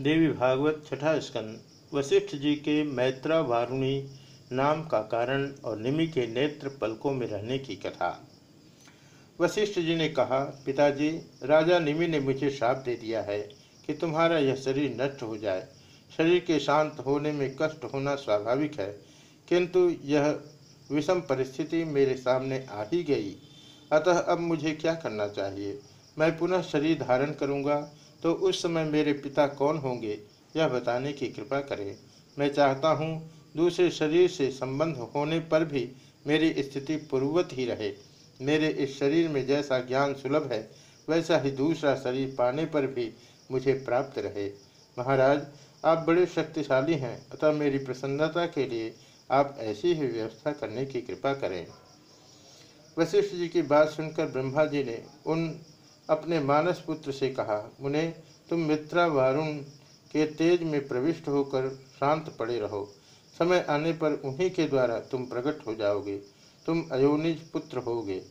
देवी भागवत छठा स्कंद। वशिष्ठ जी के मैत्रा वारुणी नाम का कारण और निमि के नेत्र पलकों में रहने की कथा। वशिष्ठ जी ने कहा, पिताजी, राजा निमि ने मुझे श्राप दे दिया है कि तुम्हारा यह शरीर नष्ट हो जाए। शरीर के शांत होने में कष्ट होना स्वाभाविक है, किंतु यह विषम परिस्थिति मेरे सामने आ ही गई। अतः अब मुझे क्या करना चाहिए? मैं पुनः शरीर धारण करूँगा तो उस समय मेरे पिता कौन होंगे, यह बताने की कृपा करें। मैं चाहता हूँ दूसरे शरीर से संबंध होने पर भी मेरी स्थिति पूर्ववत ही रहे। मेरे इस शरीर में जैसा ज्ञान सुलभ है, वैसा ही दूसरा शरीर पाने पर भी मुझे प्राप्त रहे। महाराज, आप बड़े शक्तिशाली हैं, अतः मेरी प्रसन्नता के लिए आप ऐसी ही व्यवस्था करने की कृपा करें। वशिष्ठ जी की बात सुनकर ब्रह्मा जी ने उन अपने मानस पुत्र से कहा, मुने, तुम मित्रा वारुण के तेज में प्रविष्ट होकर शांत पड़े रहो। समय आने पर उन्हीं के द्वारा तुम प्रकट हो जाओगे। तुम अयोनिज पुत्र होगे।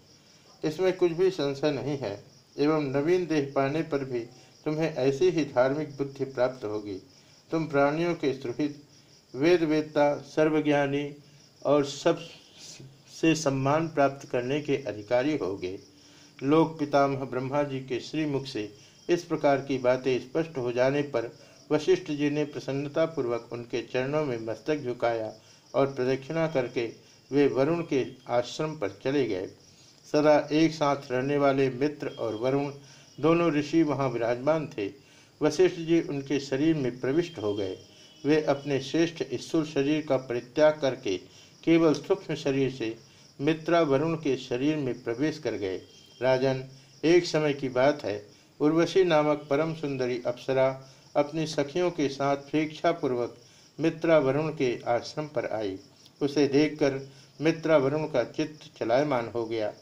इसमें कुछ भी संशय नहीं है, एवं नवीन देह पाने पर भी तुम्हें ऐसी ही धार्मिक बुद्धि प्राप्त होगी। तुम प्राणियों के सुहित वेद वेदता सर्वज्ञानी और सबसे सम्मान प्राप्त करने के अधिकारी होगे। लोक पितामह ब्रह्मा जी के श्रीमुख से इस प्रकार की बातें स्पष्ट हो जाने पर वशिष्ठ जी ने प्रसन्नतापूर्वक उनके चरणों में मस्तक झुकाया और प्रदक्षिणा करके वे वरुण के आश्रम पर चले गए। सदा एक साथ रहने वाले मित्र और वरुण दोनों ऋषि वहाँ विराजमान थे। वशिष्ठ जी उनके शरीर में प्रविष्ट हो गए। वे अपने श्रेष्ठ ईश्वर शरीर का परित्याग करके केवल सूक्ष्म शरीर से मित्रा वरुण के शरीर में प्रवेश कर गए। राजन, एक समय की बात है। उर्वशी नामक परम सुंदरी अप्सरा अपनी सखियों के साथ पूर्वक मित्रा वरुण के आश्रम पर आई। उसे देखकर मित्रा वरुण का चित्त चलायमान हो गया।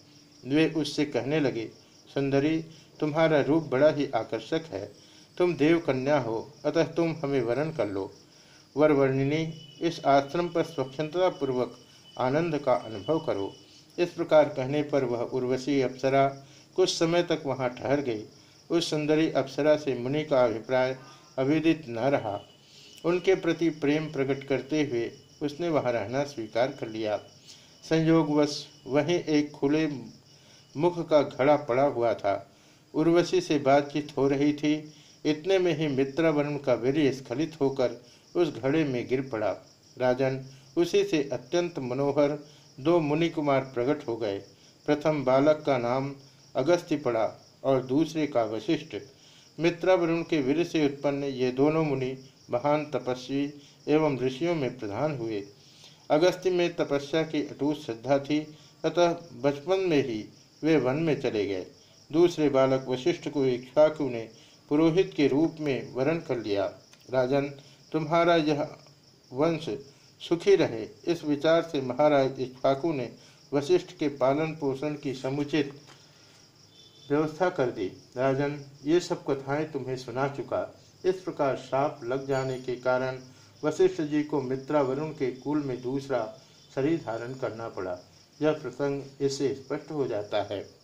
वे उससे कहने लगे, सुंदरी, तुम्हारा रूप बड़ा ही आकर्षक है। तुम देव कन्या हो, अतः तुम हमें वरण कर लो। वर वर्णिनी इस आश्रम पर स्वच्छता पूर्वक आनंद का अनुभव करो। इस प्रकार कहने पर वह उर्वशी अप्सरा कुछ समय तक वहाँ ठहर गई। उस सुंदरी अप्सरा से मुनि का अभिप्राय अविदित न रहा। उनके प्रति प्रेम प्रकट करते हुए उसने वहाँ रहना स्वीकार कर लिया। संयोगवश वहीं एक खुले मुख का घड़ा पड़ा हुआ था। उर्वशी से बातचीत हो रही थी। इतने में ही मित्रावरण का वीर स्खलित होकर उस घड़े में गिर पड़ा। राजन उसी से अत्यंत मनोहर दो मुनि कुमार प्रकट हो गए। प्रथम बालक का नाम अगस्त्य पड़ा और दूसरे का वशिष्ठ। मित्रावरुण के वीर से उत्पन्न ये दोनों मुनि महान तपस्वी एवं ऋषियों में प्रधान हुए। अगस्त्य में तपस्या की अटूट श्रद्धा थी, अतः बचपन में ही वे वन में चले गए। दूसरे बालक वशिष्ठ को इक्ष्वाकु ने पुरोहित के रूप में वरण कर लिया। राजन, तुम्हारा यह वंश सुखी रहे। इस विचार से महाराज इक्ष्वाकु ने वशिष्ठ के पालन पोषण की समुचित व्यवस्था कर दी। राजन, ये सब कथाएँ तुम्हें सुना चुका। इस प्रकार श्राप लग जाने के कारण वशिष्ठ जी को मित्रा वरुण के कुल में दूसरा शरीर धारण करना पड़ा। यह प्रसंग इससे स्पष्ट हो जाता है।